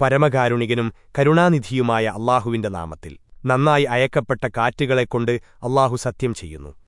പരമകാരുണികനും കരുണാനിധിയുമായ അള്ളാഹുവിന്റെ നാമത്തിൽ നന്നായി അയക്കപ്പെട്ട കാറ്റുകളെക്കൊണ്ട് അള്ളാഹു സത്യം ചെയ്യുന്നു.